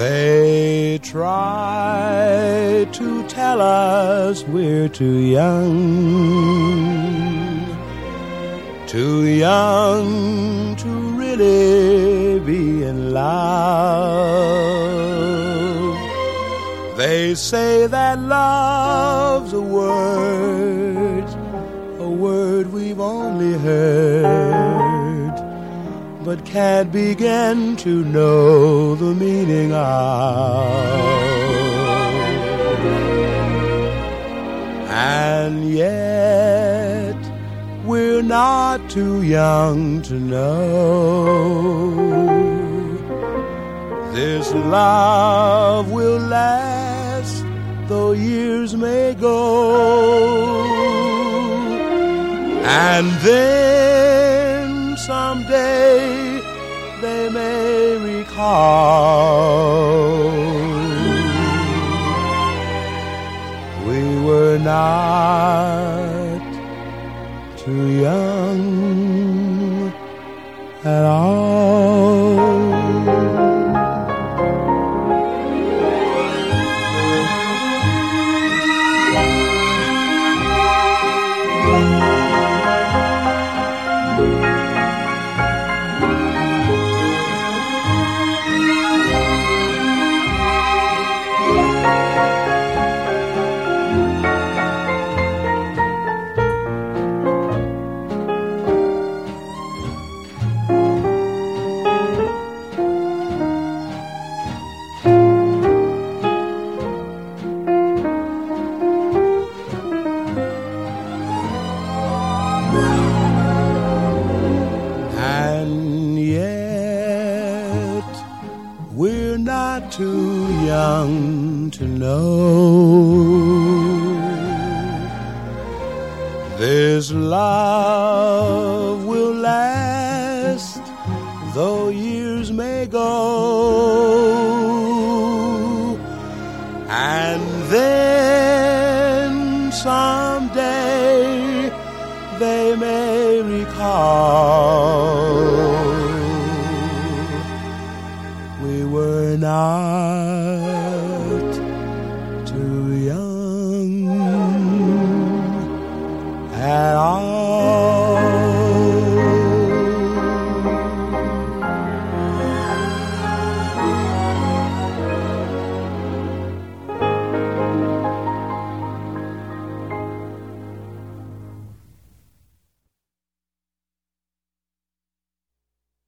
They try to tell us we're too young, too young to really be in love. They say that love's a word, a word we've only heard can't begin to know the meaning of. And yet, we're not too young to know this love will last, though years may go. And then someday they may recall we were not too young at all. Too young to know this love will last, though years may go. And then someday they may recall to